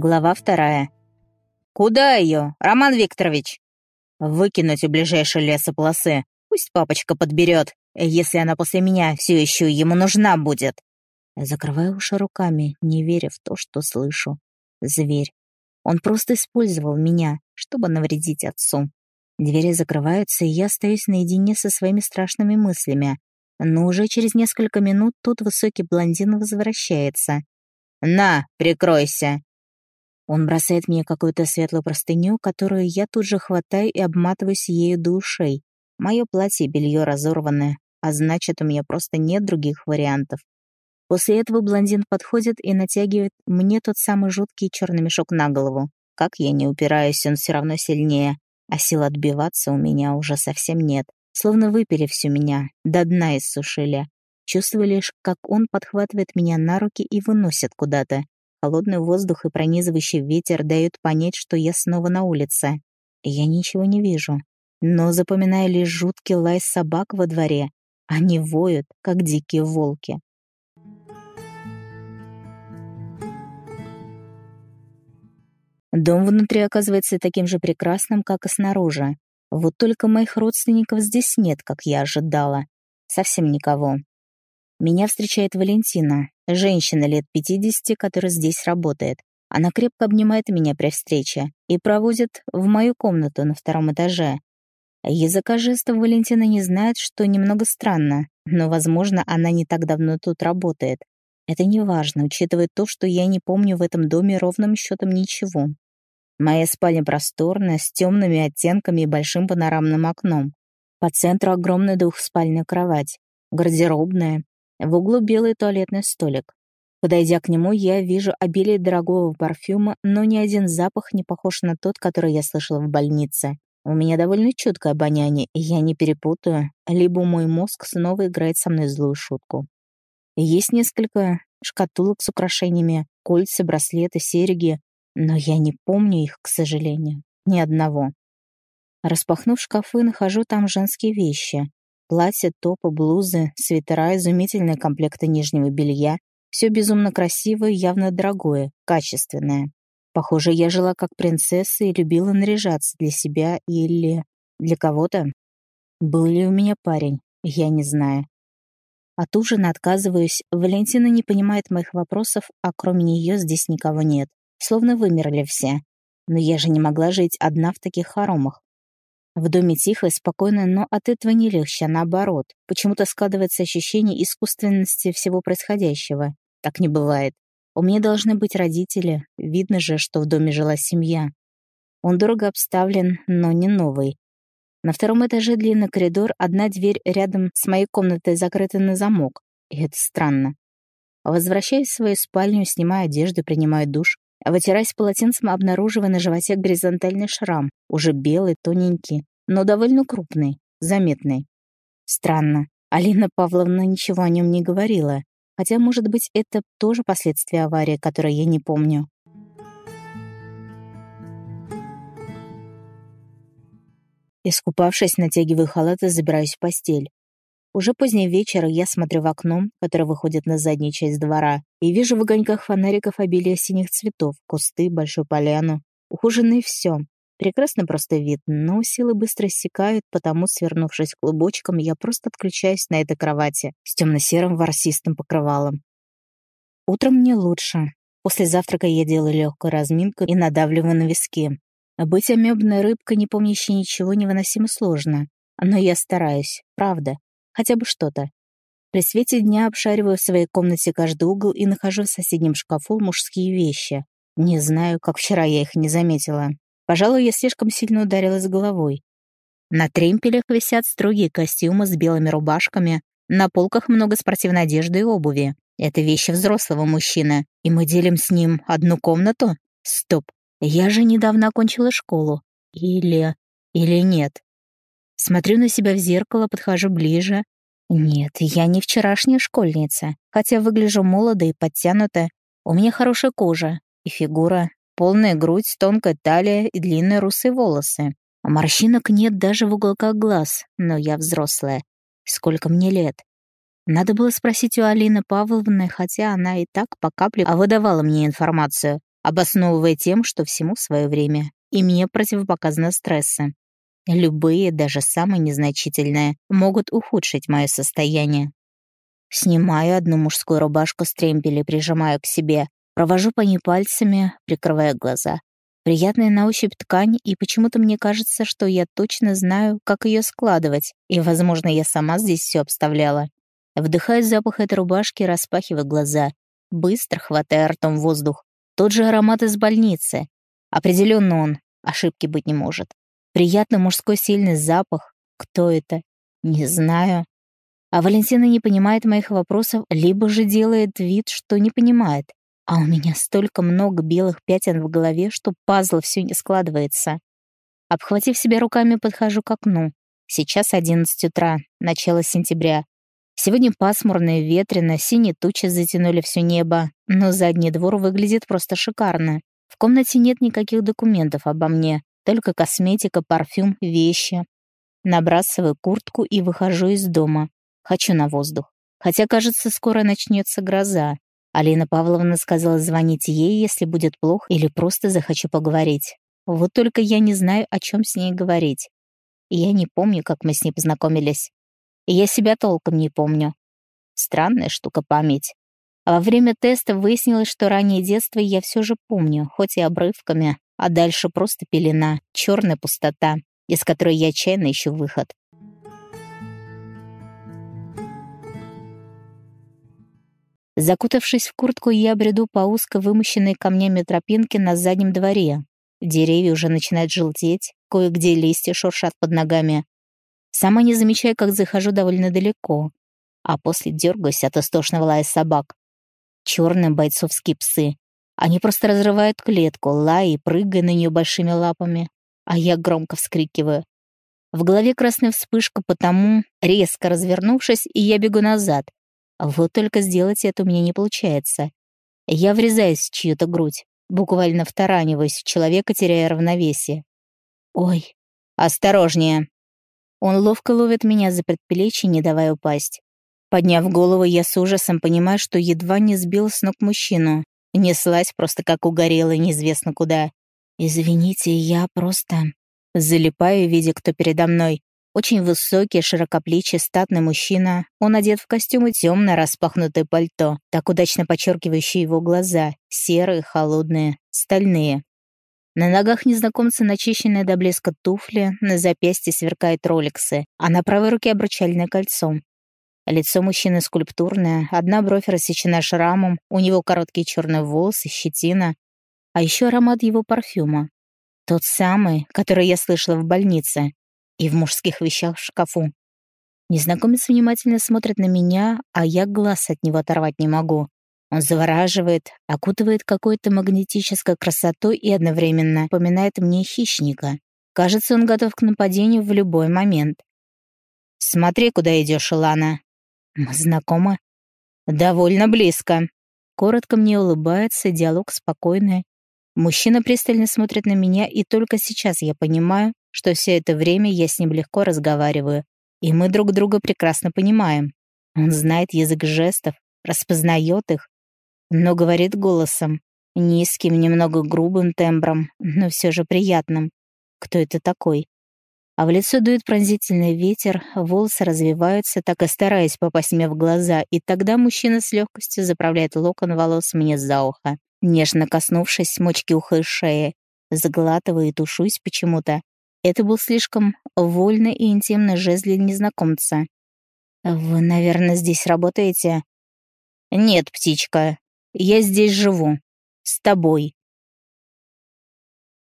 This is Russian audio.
Глава вторая. «Куда ее, Роман Викторович?» «Выкинуть у ближайшей лесополосы. Пусть папочка подберет, если она после меня все еще ему нужна будет». Закрываю уши руками, не веря в то, что слышу. Зверь. Он просто использовал меня, чтобы навредить отцу. Двери закрываются, и я остаюсь наедине со своими страшными мыслями. Но уже через несколько минут тут высокий блондин возвращается. «На, прикройся!» Он бросает мне какую-то светлую простыню, которую я тут же хватаю и обматываюсь ею до ушей. Мое платье и белье разорваны, а значит, у меня просто нет других вариантов. После этого блондин подходит и натягивает мне тот самый жуткий черный мешок на голову. Как я не упираюсь, он все равно сильнее, а сил отбиваться у меня уже совсем нет. Словно выпили всю меня, до дна иссушили. Чувствую лишь, как он подхватывает меня на руки и выносит куда-то. Холодный воздух и пронизывающий ветер дают понять, что я снова на улице. Я ничего не вижу, но запоминаю лишь жуткий лай собак во дворе. Они воют, как дикие волки. Дом внутри оказывается таким же прекрасным, как и снаружи. Вот только моих родственников здесь нет, как я ожидала. Совсем никого. Меня встречает Валентина, женщина лет 50, которая здесь работает. Она крепко обнимает меня при встрече и проводит в мою комнату на втором этаже. Языка жестов Валентина не знает, что немного странно, но, возможно, она не так давно тут работает. Это не важно, учитывая то, что я не помню в этом доме ровным счетом ничего. Моя спальня просторная, с темными оттенками и большим панорамным окном. По центру огромная двухспальная кровать, гардеробная, в углу белый туалетный столик. Подойдя к нему, я вижу обилие дорогого парфюма, но ни один запах не похож на тот, который я слышала в больнице. У меня довольно чуткое обоняние, и я не перепутаю, либо мой мозг снова играет со мной злую шутку. Есть несколько шкатулок с украшениями, кольца, браслеты, серьги, но я не помню их, к сожалению, ни одного. Распахнув шкафы, нахожу там женские вещи. Платья, топы, блузы, свитера, изумительные комплекты нижнего белья. Все безумно красивое, явно дорогое, качественное. Похоже, я жила как принцесса и любила наряжаться для себя или для кого-то. Был ли у меня парень, я не знаю. От ужина отказываюсь, Валентина не понимает моих вопросов, а кроме нее здесь никого нет. Словно вымерли все. Но я же не могла жить одна в таких хоромах. В доме тихо и спокойно, но от этого не легче, а наоборот. Почему-то складывается ощущение искусственности всего происходящего. Так не бывает. У меня должны быть родители. Видно же, что в доме жила семья. Он дорого обставлен, но не новый. На втором этаже длинный коридор, одна дверь рядом с моей комнатой закрыта на замок. И это странно. Возвращаясь в свою спальню, снимаю одежду, принимаю душ. Вытираясь полотенцем, обнаруживая на животе горизонтальный шрам, уже белый, тоненький, но довольно крупный, заметный. Странно. Алина Павловна ничего о нем не говорила. Хотя, может быть, это тоже последствия аварии, которые я не помню. Искупавшись, натягиваю халат и забираюсь в постель. Уже поздний вечер, я смотрю в окно, которое выходит на заднюю часть двора, и вижу в огоньках фонариков обилие синих цветов, кусты, большую поляну. Ухоженное все. Прекрасно просто вид, но силы быстро иссякают, потому, свернувшись клубочком, я просто отключаюсь на этой кровати с темно-серым ворсистым покрывалом. Утром мне лучше. После завтрака я делаю легкую разминку и надавливаю на виски. Быть амебной рыбкой, не помнящей ничего, невыносимо сложно. Но я стараюсь, правда. Хотя бы что-то. При свете дня обшариваю в своей комнате каждый угол и нахожу в соседнем шкафу мужские вещи. Не знаю, как вчера я их не заметила. Пожалуй, я слишком сильно ударилась головой. На тремпелях висят строгие костюмы с белыми рубашками, на полках много спортивной одежды и обуви. Это вещи взрослого мужчины, и мы делим с ним одну комнату? Стоп, я же недавно окончила школу. Или... или нет? Смотрю на себя в зеркало, подхожу ближе. Нет, я не вчерашняя школьница, хотя выгляжу молодо и подтянута. У меня хорошая кожа и фигура, полная грудь, тонкая талия и длинные русые волосы. А морщинок нет даже в уголках глаз, но я взрослая. Сколько мне лет? Надо было спросить у Алины Павловны, хотя она и так по капле выдавала мне информацию, обосновывая тем, что всему свое время, и мне противопоказаны стрессы. Любые, даже самые незначительные, могут ухудшить мое состояние. Снимаю одну мужскую рубашку с тремпеля, прижимаю к себе, провожу по ней пальцами, прикрывая глаза. Приятная на ощупь ткань, и почему-то мне кажется, что я точно знаю, как ее складывать, и, возможно, я сама здесь все обставляла. Вдыхаю запах этой рубашки, распахиваю глаза, быстро хватая ртом воздух. Тот же аромат из больницы. Определенно он, ошибки быть не может. Приятный мужской сильный запах. Кто это? Не знаю. А Валентина не понимает моих вопросов, либо же делает вид, что не понимает. А у меня столько много белых пятен в голове, что пазл все не складывается. Обхватив себя руками, подхожу к окну. Сейчас 11 утра, начало сентября. Сегодня пасмурно и ветрено, синие тучи затянули все небо, но задний двор выглядит просто шикарно. В комнате нет никаких документов обо мне, только косметика, парфюм, вещи. Набрасываю куртку и выхожу из дома. Хочу на воздух. Хотя, кажется, скоро начнется гроза. Алина Павловна сказала звонить ей, если будет плохо, или просто захочу поговорить. Вот только я не знаю, о чем с ней говорить. я не помню, как мы с ней познакомились. Я себя толком не помню. Странная штука память. А во время теста выяснилось, что раннее детство я все же помню, хоть и обрывками, а дальше просто пелена, черная пустота, из которой я отчаянно ищу выход. Закутавшись в куртку, я бреду по узко вымощенной камнями тропинке на заднем дворе. Деревья уже начинают желтеть, кое-где листья шуршат под ногами. Сама не замечаю, как захожу довольно далеко, а после дергаюсь от истошного лая собак. Черные бойцовские псы. Они просто разрывают клетку, лая и прыгая на нее большими лапами, а я громко вскрикиваю. В голове красная вспышка, потому, резко развернувшись, и я бегу назад, вот только сделать это у меня не получается. Я врезаюсь в чью-то грудь, буквально втараниваюсь в человека, теряя равновесие. Ой, осторожнее. Он ловко ловит меня за предплечье, не давая упасть. Подняв голову, я с ужасом понимаю, что едва не сбил с ног мужчину. Неслась просто как угорела, неизвестно куда. «Извините, я просто...» Залипаю, видя, кто передо мной. Очень высокий, широкоплечий, статный мужчина. Он одет в костюм и темное распахнутое пальто, так удачно подчеркивающее его глаза, серые, холодные, стальные. На ногах незнакомца начищенные до блеска туфли, на запястье сверкают роликсы, а на правой руке обручальное кольцо. Лицо мужчины скульптурное, одна бровь рассечена шрамом, у него короткие черные волосы, щетина, а еще аромат его парфюма. Тот самый, который я слышала в больнице и в мужских вещах в шкафу. Незнакомец внимательно смотрит на меня, а я глаз от него оторвать не могу. Он завораживает, окутывает какой-то магнетической красотой и одновременно напоминает мне хищника. Кажется, он готов к нападению в любой момент. «Смотри, куда идешь, Илана». «Мы знакомы?» «Довольно близко». Коротко мне улыбается, диалог спокойный. Мужчина пристально смотрит на меня, и только сейчас я понимаю, что все это время я с ним легко разговариваю, и мы друг друга прекрасно понимаем. Он знает язык жестов, распознает их, но говорит голосом, низким, немного грубым тембром, но все же приятным. Кто это такой? А в лицо дует пронзительный ветер, волосы развиваются, так и стараясь попасть мне в глаза, и тогда мужчина с легкостью заправляет локон волос мне за ухо, нежно коснувшись мочки уха и шеи, заглатываю и тушусь почему-то, это был слишком вольный и интимный жест для незнакомца. «Вы, наверное, здесь работаете?» «Нет, птичка, я здесь живу. С тобой».